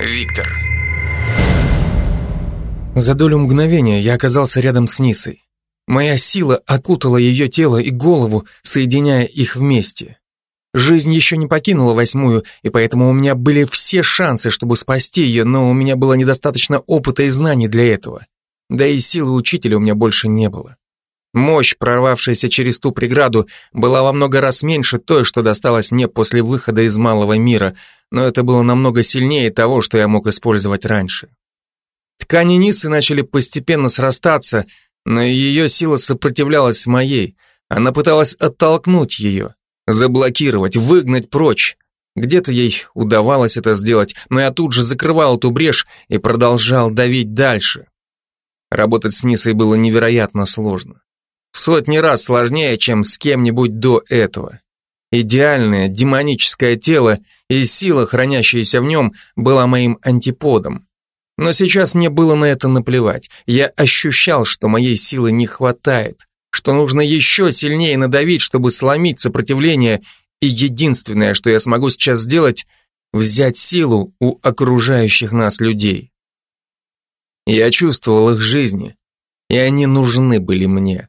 Виктор. За долю мгновения я оказался рядом с Нисой. Моя сила окутала ее тело и голову, соединяя их вместе. Жизнь еще не покинула восьмую, и поэтому у меня были все шансы, чтобы спасти ее, но у меня было недостаточно опыта и знаний для этого. Да и силы учителя у меня больше не было. Мощь, прорвавшаяся через ту преграду, была во много раз меньше той, что досталось мне после выхода из малого мира, но это было намного сильнее того, что я мог использовать раньше. Ткани Нисы начали постепенно срастаться, но ее сила сопротивлялась моей. Она пыталась оттолкнуть ее, заблокировать, выгнать прочь. Где-то ей удавалось это сделать, но я тут же закрывал эту брешь и продолжал давить дальше. Работать с Нисой было невероятно сложно. Сотни раз сложнее, чем с кем-нибудь до этого. Идеальное демоническое тело и сила, хранящаяся в нем, была моим антиподом. Но сейчас мне было на это наплевать. Я ощущал, что моей силы не хватает, что нужно еще сильнее надавить, чтобы сломить сопротивление, и единственное, что я смогу сейчас сделать, взять силу у окружающих нас людей. Я чувствовал их жизни, и они нужны были мне.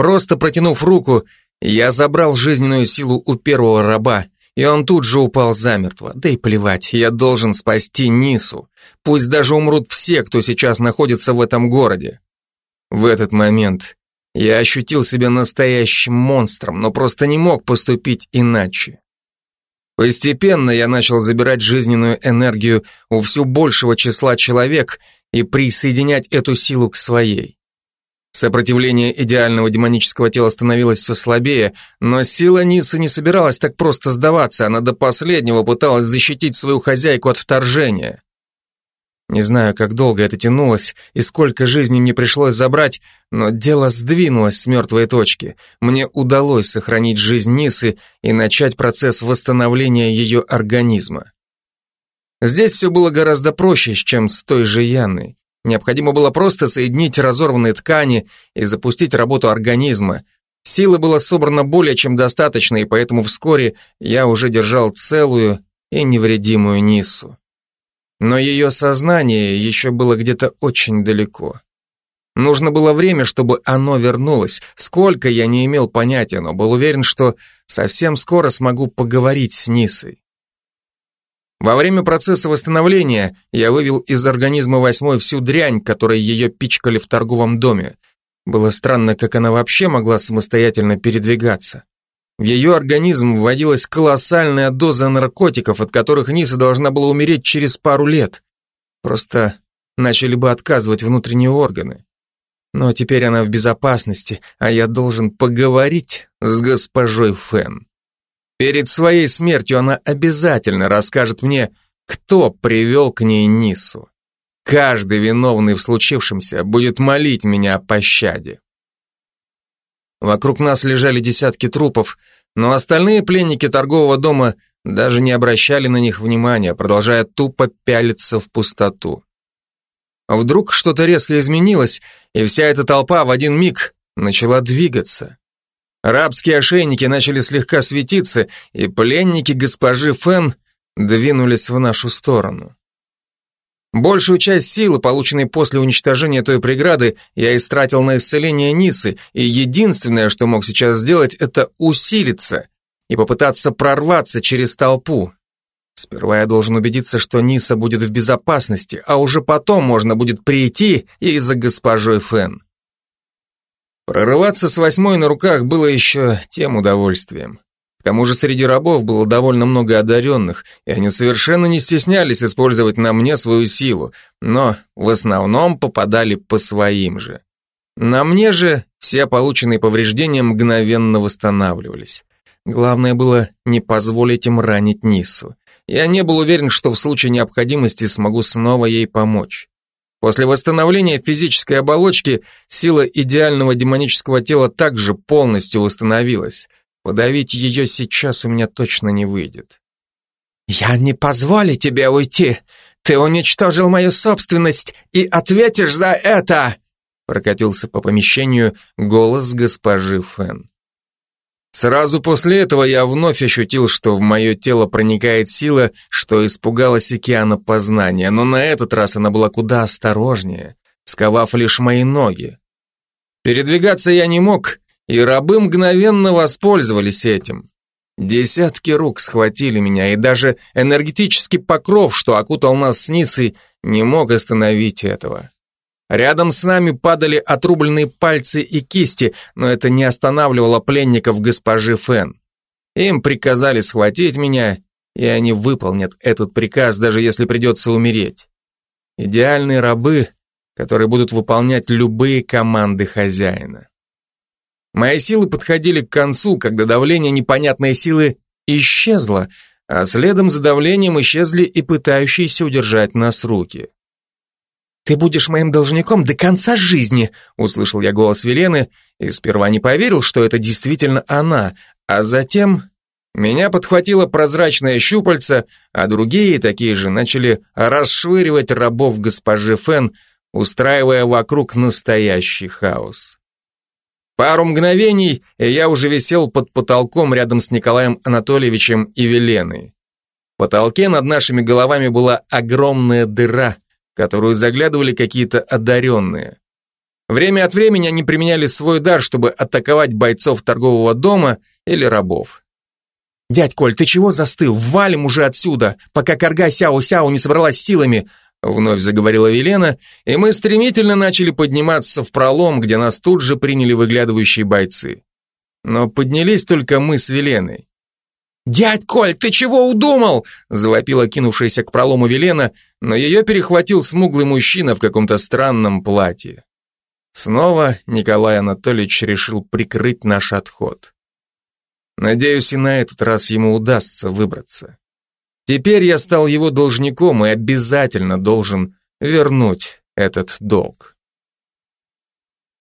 Просто протянув руку, я забрал жизненную силу у первого раба, и он тут же упал замертво. Да и плевать, я должен спасти Нису. Пусть даже умрут все, кто сейчас находится в этом городе. В этот момент я ощутил себя настоящим монстром, но просто не мог поступить иначе. Постепенно я начал забирать жизненную энергию у все большего числа человек и присоединять эту силу к своей. Сопротивление идеального демонического тела становилось все слабее, но сила Нисы не собиралась так просто сдаваться, она до последнего пыталась защитить свою хозяйку от вторжения. Не знаю, как долго это тянулось и сколько жизней мне пришлось забрать, но дело сдвинулось с мертвой точки. Мне удалось сохранить жизнь Нисы и начать процесс восстановления ее организма. Здесь все было гораздо проще, чем с той же Янной. Необходимо было просто соединить разорванные ткани и запустить работу организма. Силы было собрано более чем достаточно, и поэтому вскоре я уже держал целую и невредимую Нису. Но ее сознание еще было где-то очень далеко. Нужно было время, чтобы оно вернулось. Сколько я не имел понятия, но был уверен, что совсем скоро смогу поговорить с Нисой. Во время процесса восстановления я вывел из организма восьмой всю дрянь, которой ее пичкали в торговом доме. Было странно, как она вообще могла самостоятельно передвигаться. В ее организм вводилась колоссальная доза наркотиков, от которых Ниса должна была умереть через пару лет. Просто начали бы отказывать внутренние органы. Но теперь она в безопасности, а я должен поговорить с госпожой Фэн. Перед своей смертью она обязательно расскажет мне, кто привел к ней Нису. Каждый виновный в случившемся будет молить меня о пощаде. Вокруг нас лежали десятки трупов, но остальные пленники торгового дома даже не обращали на них внимания, продолжая тупо пялиться в пустоту. Вдруг что-то резко изменилось, и вся эта толпа в один миг начала двигаться. Рабские ошейники начали слегка светиться, и пленники госпожи Фен двинулись в нашу сторону. Большую часть силы, полученной после уничтожения той преграды, я истратил на исцеление Нисы, и единственное, что мог сейчас сделать, это усилиться и попытаться прорваться через толпу. Сперва я должен убедиться, что Ниса будет в безопасности, а уже потом можно будет прийти и за госпожой Фен. Прорываться с восьмой на руках было еще тем удовольствием. К тому же среди рабов было довольно много одаренных, и они совершенно не стеснялись использовать на мне свою силу, но в основном попадали по своим же. На мне же все полученные повреждения мгновенно восстанавливались. Главное было не позволить им ранить Нису. Я не был уверен, что в случае необходимости смогу снова ей помочь. После восстановления физической оболочки сила идеального демонического тела также полностью восстановилась. Подавить ее сейчас у меня точно не выйдет. «Я не позволю тебе уйти! Ты уничтожил мою собственность и ответишь за это!» Прокатился по помещению голос госпожи Фэн. Сразу после этого я вновь ощутил, что в мое тело проникает сила, что испугалась океана познания, но на этот раз она была куда осторожнее, сковав лишь мои ноги. Передвигаться я не мог, и рабы мгновенно воспользовались этим. Десятки рук схватили меня, и даже энергетический покров, что окутал нас с Нисой, не мог остановить этого. Рядом с нами падали отрубленные пальцы и кисти, но это не останавливало пленников госпожи Фен. Им приказали схватить меня, и они выполнят этот приказ, даже если придется умереть. Идеальные рабы, которые будут выполнять любые команды хозяина. Мои силы подходили к концу, когда давление непонятной силы исчезло, а следом за давлением исчезли и пытающиеся удержать нас руки. «Ты будешь моим должником до конца жизни», услышал я голос Велены и сперва не поверил, что это действительно она, а затем меня подхватило прозрачное щупальце, а другие такие же начали расшвыривать рабов госпожи Фен, устраивая вокруг настоящий хаос. Пару мгновений, и я уже висел под потолком рядом с Николаем Анатольевичем и Веленой. В потолке над нашими головами была огромная дыра – которую заглядывали какие-то одаренные. Время от времени они применяли свой дар, чтобы атаковать бойцов торгового дома или рабов. «Дядь Коль, ты чего застыл? Валим уже отсюда, пока корга Сяо-Сяо не собралась силами!» Вновь заговорила Велена, и мы стремительно начали подниматься в пролом, где нас тут же приняли выглядывающие бойцы. Но поднялись только мы с Веленой. «Дядь Коль, ты чего удумал?» завопила кинувшаяся к пролому Велена, но ее перехватил смуглый мужчина в каком-то странном платье. Снова Николай Анатольевич решил прикрыть наш отход. Надеюсь, и на этот раз ему удастся выбраться. Теперь я стал его должником и обязательно должен вернуть этот долг.